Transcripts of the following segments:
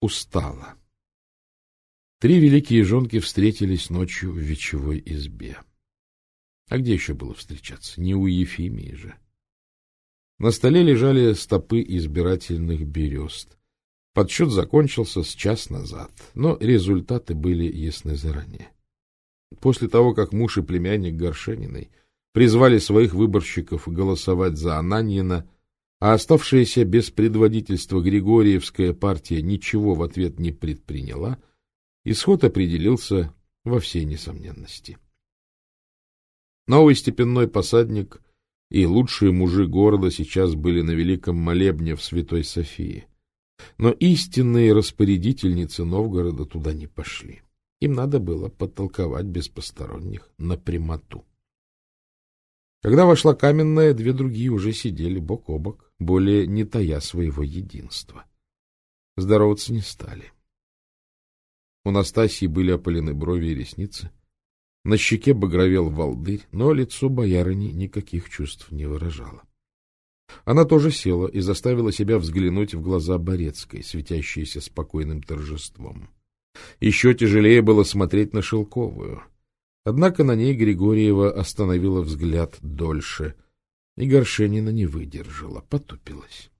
устала. Три великие жонки встретились ночью в вечевой избе. А где еще было встречаться? Не у Ефимии же. На столе лежали стопы избирательных берест. Подсчет закончился с час назад, но результаты были ясны заранее. После того, как муж и племянник Горшениной призвали своих выборщиков голосовать за Ананьина, а оставшаяся без предводительства Григорьевская партия ничего в ответ не предприняла, исход определился во всей несомненности. Новый степенной посадник и лучшие мужи города сейчас были на великом молебне в Святой Софии. Но истинные распорядительницы Новгорода туда не пошли. Им надо было подтолковать без посторонних на прямоту. Когда вошла каменная, две другие уже сидели бок о бок, более не тая своего единства. Здороваться не стали. У Настасьи были опалены брови и ресницы. На щеке багровел волдырь, но лицо боярыни никаких чувств не выражало. Она тоже села и заставила себя взглянуть в глаза Борецкой, светящиеся спокойным торжеством. Еще тяжелее было смотреть на Шелковую. Однако на ней Григорьева остановила взгляд дольше, и Горшенина не выдержала, потупилась.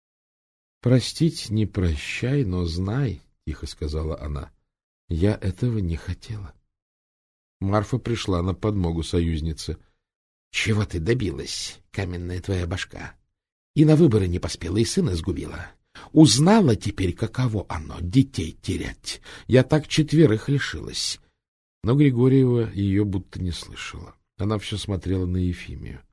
— Простить не прощай, но знай, — тихо сказала она, — я этого не хотела. Марфа пришла на подмогу союзнице. — Чего ты добилась, каменная твоя башка? И на выборы не поспела, и сына сгубила. Узнала теперь, каково оно — детей терять. Я так четверых лишилась. Но Григорьева ее будто не слышала. Она все смотрела на Ефимию. —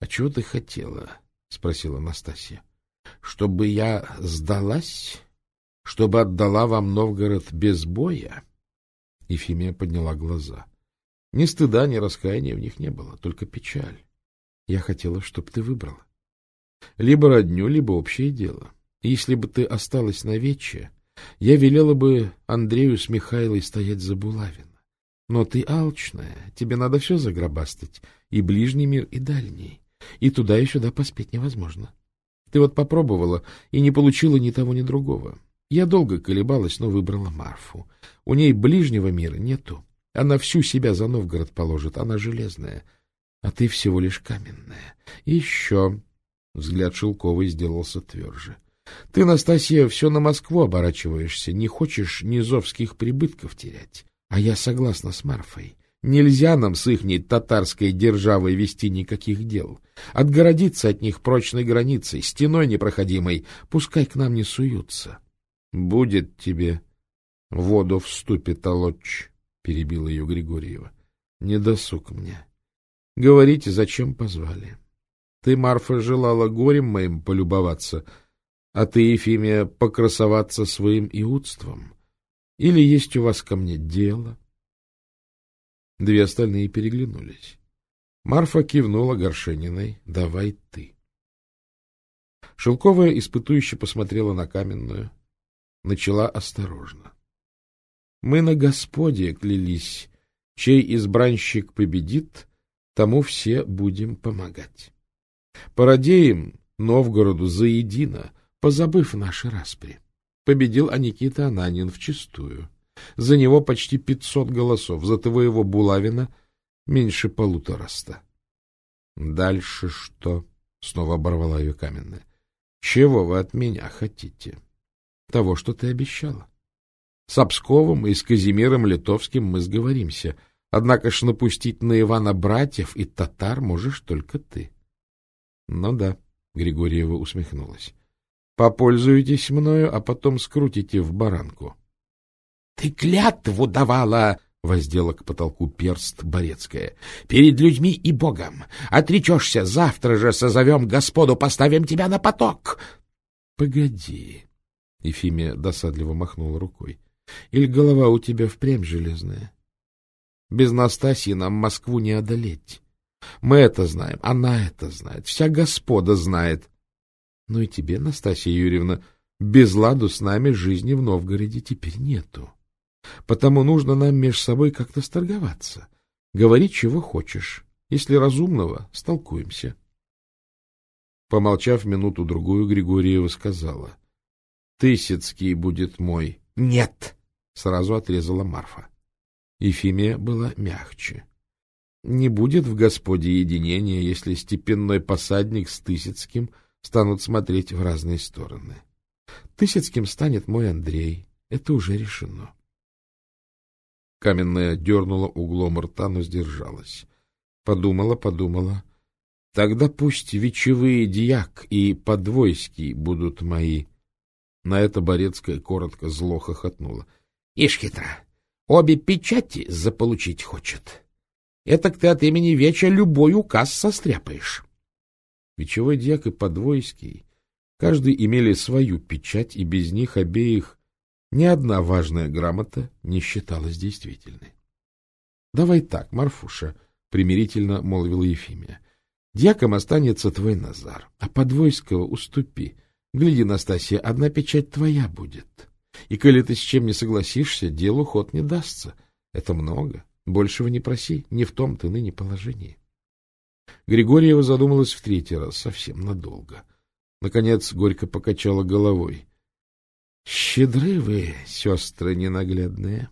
А чего ты хотела? — спросила Настасья. — Чтобы я сдалась? Чтобы отдала вам Новгород без боя? Ефимия подняла глаза. Ни стыда, ни раскаяния в них не было, только печаль. Я хотела, чтобы ты выбрала. Либо родню, либо общее дело. Если бы ты осталась на вече, я велела бы Андрею с Михайлой стоять за Булавина. Но ты алчная, тебе надо все загробастать, и ближний мир, и дальний. И туда и сюда поспеть невозможно. Ты вот попробовала и не получила ни того, ни другого. Я долго колебалась, но выбрала Марфу. У ней ближнего мира нету. Она всю себя за Новгород положит, она железная. А ты всего лишь каменная. И еще... Взгляд Шелковой сделался тверже. — Ты, Настасья, все на Москву оборачиваешься, не хочешь низовских прибытков терять. А я согласна с Марфой. Нельзя нам с ихней татарской державой вести никаких дел. Отгородиться от них прочной границей, стеной непроходимой, пускай к нам не суются. — Будет тебе воду в ступе толочь, — перебила ее Григорьева. — Не досуг мне. Говорите, зачем позвали. Ты, Марфа, желала горем моим полюбоваться, а ты, Ефимия, покрасоваться своим иудством. Или есть у вас ко мне дело? Две остальные переглянулись. Марфа кивнула Горшениной. — Давай ты. Шелковая испытующе посмотрела на каменную. Начала осторожно. — Мы на Господе клялись. Чей избранщик победит, тому все будем помогать. Породеем Новгороду заедино, позабыв наши распри. Победил Аникита Ананин вчистую. За него почти пятьсот голосов, за твоего Булавина меньше полутораста. — Дальше что? — снова оборвала ее каменная. — Чего вы от меня хотите? — Того, что ты обещала. С Обсковым и с Казимиром Литовским мы сговоримся, однако ж напустить на Ивана братьев и татар можешь только ты. — Ну да, — Григорьева усмехнулась. — Попользуетесь мною, а потом скрутите в баранку. —— Ты клятву давала! — воздела к потолку перст Борецкая. — Перед людьми и Богом! Отречешься, завтра же созовем Господу, поставим тебя на поток! — Погоди! — Ефимия досадливо махнула рукой. — Или голова у тебя впрямь железная? Без Настасьи нам Москву не одолеть. Мы это знаем, она это знает, вся Господа знает. Ну и тебе, Настасья Юрьевна, без ладу с нами жизни в Новгороде теперь нету. Потому нужно нам между собой как-то сторговаться. Говори, чего хочешь. Если разумного, столкуемся. Помолчав минуту-другую, Григорьева сказала. Тысяцкий будет мой. — Нет! — сразу отрезала Марфа. Ефимия была мягче. Не будет в Господе единения, если степенной посадник с Тысяцким станут смотреть в разные стороны. Тысяцким станет мой Андрей. Это уже решено. Каменная дернула углом рта, но сдержалась. Подумала, подумала. Тогда пусть вечевые дьяк и подвойский будут мои. На это Борецкая коротко зло хохотнула. — Ишь хитра, обе печати заполучить хочет. Этак ты от имени Веча любой указ состряпаешь. Вечевой дьяк и подвойский, каждый имели свою печать, и без них обеих ни одна важная грамота не считалась действительной. — Давай так, Марфуша, — примирительно молвила Ефимия. — Дьяком останется твой Назар, а подвойского уступи. Гляди, Настасья, одна печать твоя будет. И коли ты с чем не согласишься, делу ход не дастся. Это много. Большего не проси, не в том ты ныне положении. Григорьева задумалась в третий раз, совсем надолго. Наконец горько покачала головой. — Щедры вы, сестры ненаглядные.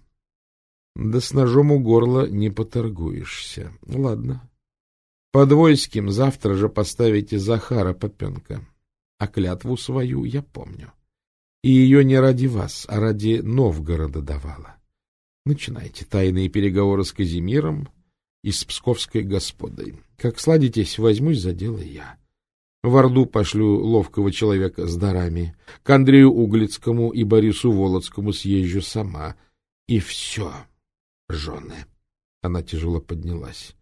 Да с ножом у горла не поторгуешься. Ладно. Под войским завтра же поставите Захара Попенка. А клятву свою я помню. И ее не ради вас, а ради Новгорода давала. Начинайте тайные переговоры с Казимиром и с Псковской господой. Как сладитесь, возьмусь за дело я. В Орду пошлю ловкого человека с дарами. К Андрею Углицкому и Борису Володскому съезжу сама. И все, жены. Она тяжело поднялась.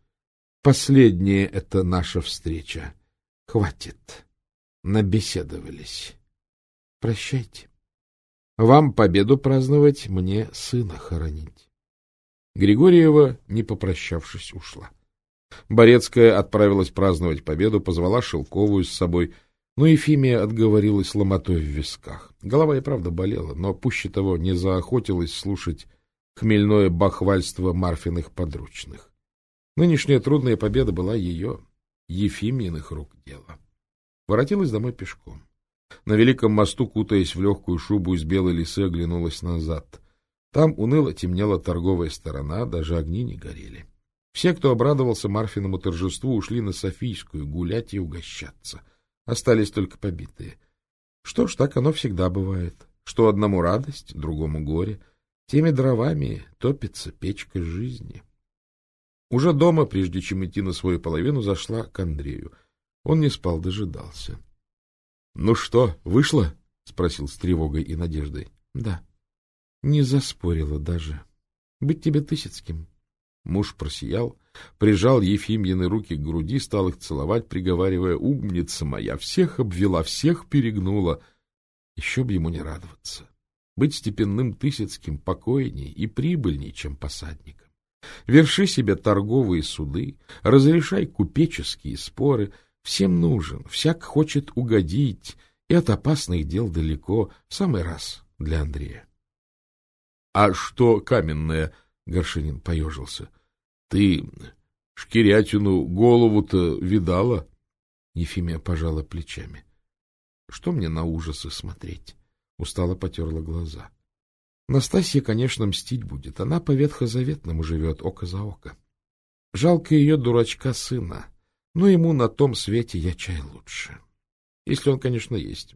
Последняя это наша встреча. Хватит. Набеседовались. Прощайте. Вам победу праздновать, мне сына хоронить. Григорьева, не попрощавшись, ушла. Борецкая отправилась праздновать победу, позвала Шелковую с собой, но Ефимия отговорилась ломотой в висках. Голова и правда болела, но пуще того не заохотилась слушать хмельное бахвальство Марфиных подручных. Нынешняя трудная победа была ее, Ефиминых рук дело. Воротилась домой пешком. На великом мосту, кутаясь в легкую шубу из белой лисы, оглянулась назад. Там уныло темнела торговая сторона, даже огни не горели. Все, кто обрадовался Марфиному торжеству, ушли на Софийскую гулять и угощаться. Остались только побитые. Что ж, так оно всегда бывает. Что одному радость, другому горе. Теми дровами топится печка жизни. Уже дома, прежде чем идти на свою половину, зашла к Андрею. Он не спал, дожидался. — Ну что, вышло? — спросил с тревогой и надеждой. — Да. Не заспорила даже. Быть тебе Тысяцким. Муж просиял, прижал Ефимьины руки к груди, стал их целовать, приговаривая, «Умница моя! Всех обвела, всех перегнула!» Еще б ему не радоваться. Быть степенным Тысяцким покойней и прибыльней, чем посадником. Верши себе торговые суды, разрешай купеческие споры. Всем нужен, всяк хочет угодить, и от опасных дел далеко, в самый раз для Андрея. — А что каменное? — Горшинин поежился. — Ты шкирятину голову-то видала? Ефимия пожала плечами. — Что мне на ужасы смотреть? Устало потерла глаза. Настасья, конечно, мстить будет. Она по ветхозаветному живет, око за око. Жалко ее дурачка сына, но ему на том свете я чай лучше. Если он, конечно, есть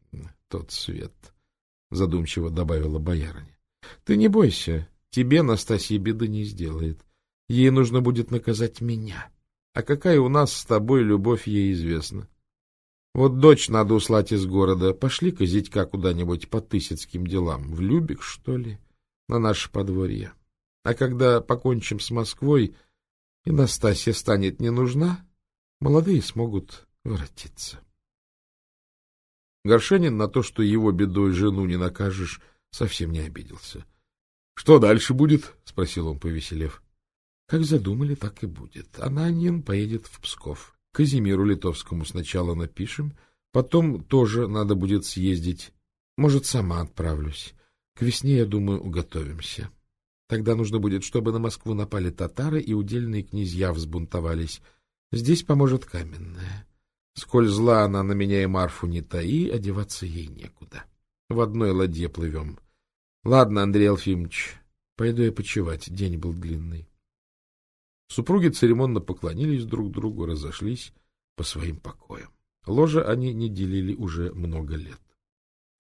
тот свет, — задумчиво добавила боярыня. — Ты не бойся, Тебе, Настасья, беды не сделает. Ей нужно будет наказать меня. А какая у нас с тобой любовь ей известна. Вот дочь надо услать из города. Пошли-ка, зятька, куда-нибудь по тысяцким делам. В Любик, что ли? На наше подворье. А когда покончим с Москвой, и Настасья станет не нужна, молодые смогут воротиться. Горшенин на то, что его бедой жену не накажешь, совсем не обиделся. — Что дальше будет? — спросил он, повеселев. — Как задумали, так и будет. Ананин поедет в Псков. Казимиру Литовскому сначала напишем, потом тоже надо будет съездить. Может, сама отправлюсь. К весне, я думаю, уготовимся. Тогда нужно будет, чтобы на Москву напали татары и удельные князья взбунтовались. Здесь поможет каменная. Сколь зла она на меня и Марфу не таи, одеваться ей некуда. В одной ладье плывем. Ладно, Андрей Алфимович, пойду я почевать, день был длинный. Супруги церемонно поклонились друг другу, разошлись по своим покоям. Ложа они не делили уже много лет.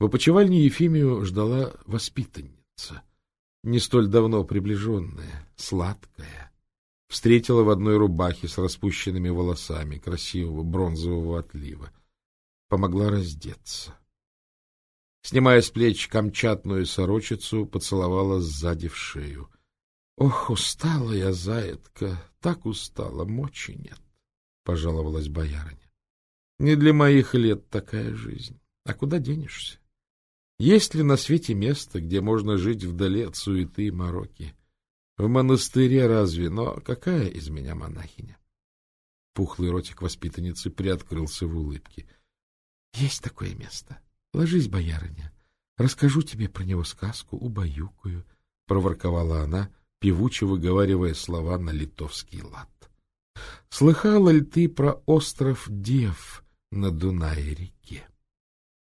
В опочивальне Ефимию ждала воспитанница, не столь давно приближенная, сладкая. Встретила в одной рубахе с распущенными волосами красивого бронзового отлива. Помогла раздеться. Снимая с плеч камчатную сорочицу, поцеловала сзади в шею. — Ох, устала я, заятка, так устала, мочи нет, — пожаловалась боярыня. — Не для моих лет такая жизнь. А куда денешься? Есть ли на свете место, где можно жить вдали от суеты и мороки? В монастыре разве, но какая из меня монахиня? Пухлый ротик воспитанницы приоткрылся в улыбке. — Есть такое место. Ложись, боярыня. Расскажу тебе про него сказку, убаюкаю, — проворковала она, певуче выговаривая слова на литовский лад. — Слыхала ли ты про остров Дев на Дунае-реке?